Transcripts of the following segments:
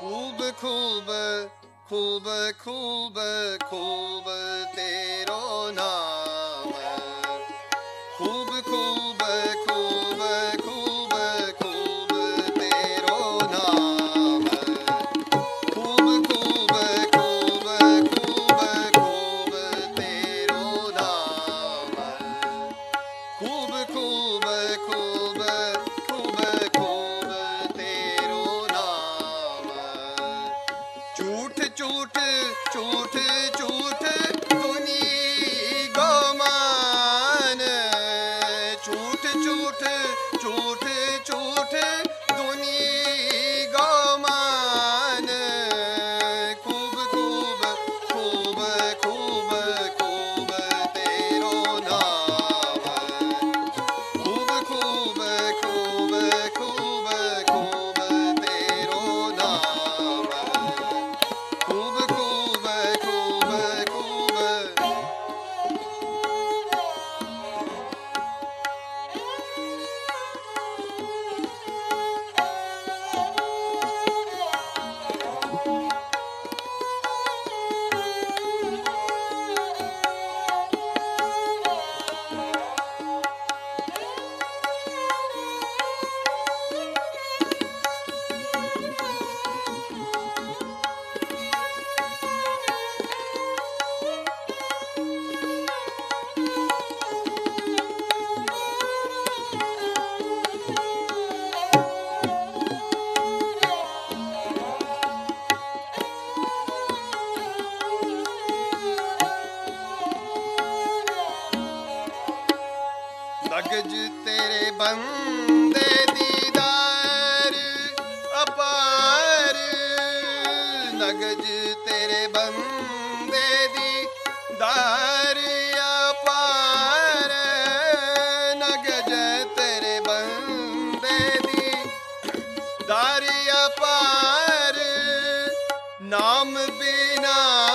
ਖੂਬ ਖੂਬ ਖੂਬ ਖੂਬ ਖੂਬ ਤੇਰੋ ਨਾਮ ਬਿਨਾ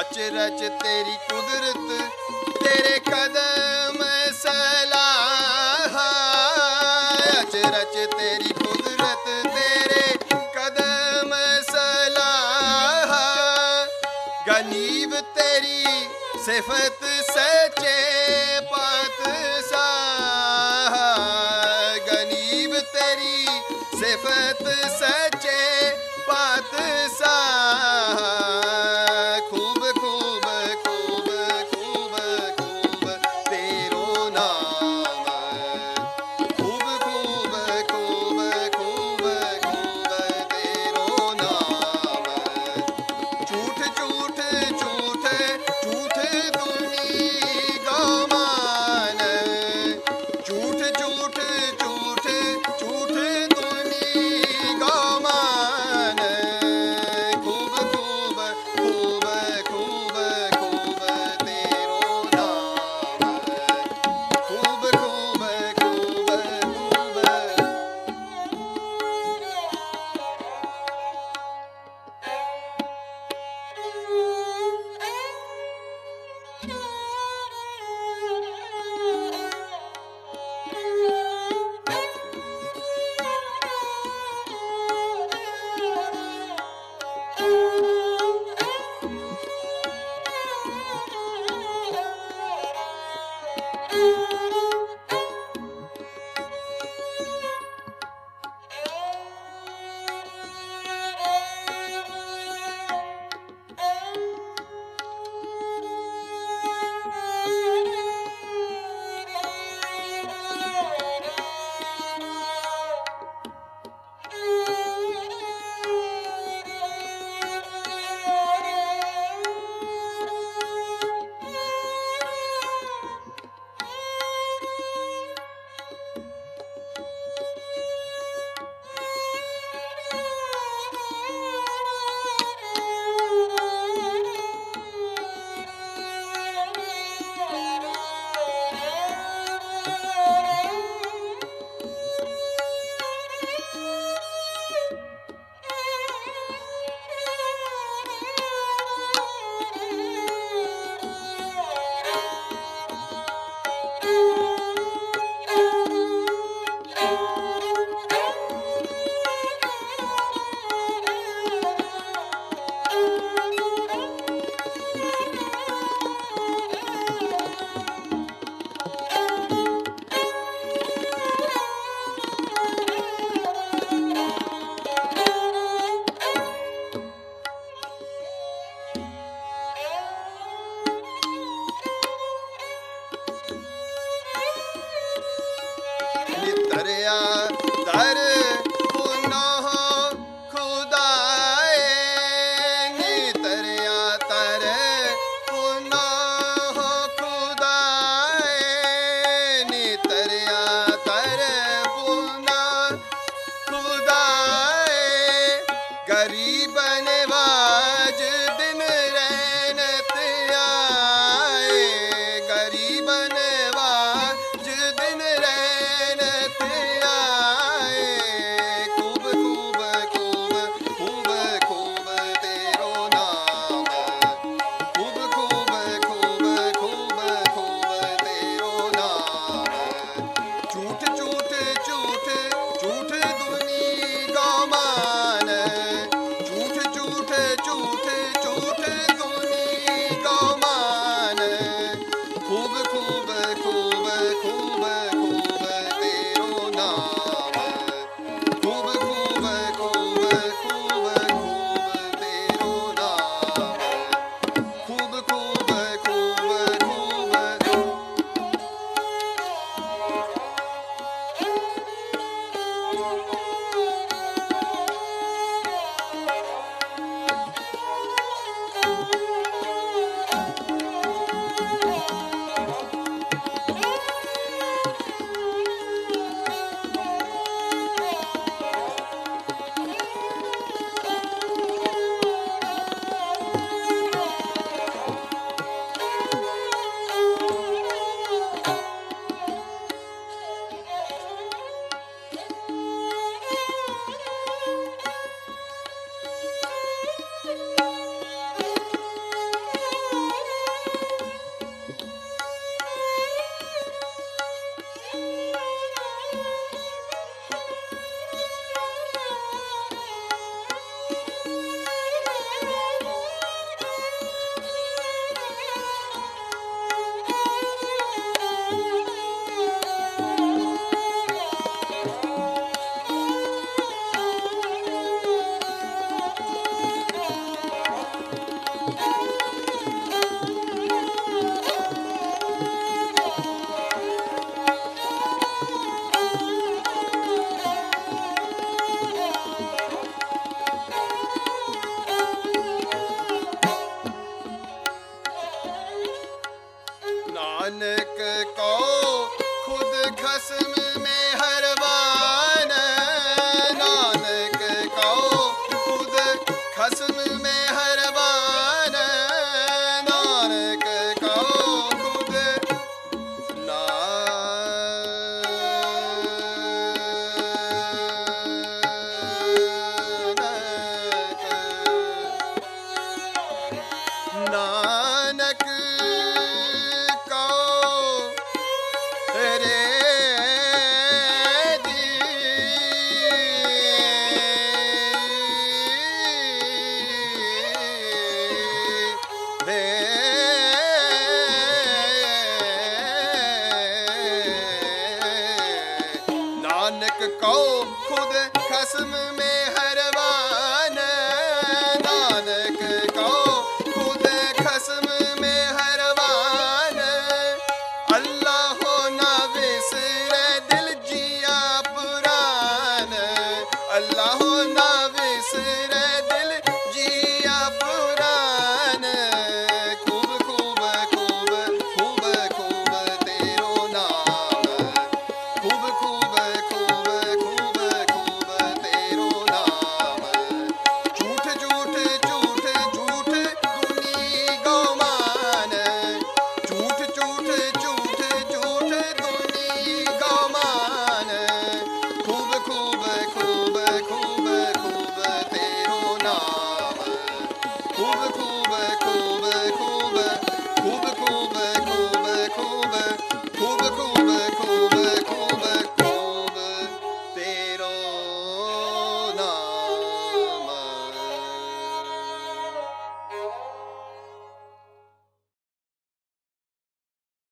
ਅਚਰਜ ਤੇਰੀ ਕੁਦਰਤ, ਤੇਰੇ ਕਦਮ ਸਲਾਹ ਅਚਰਜ ਤੇਰੀ ਕੁਦਰਤ, ਤੇਰੇ ਕਦਮ ਸਲਾਹ ਗਨੀਬ ਤੇਰੀ ਸਿਫਤ ਸਚੇ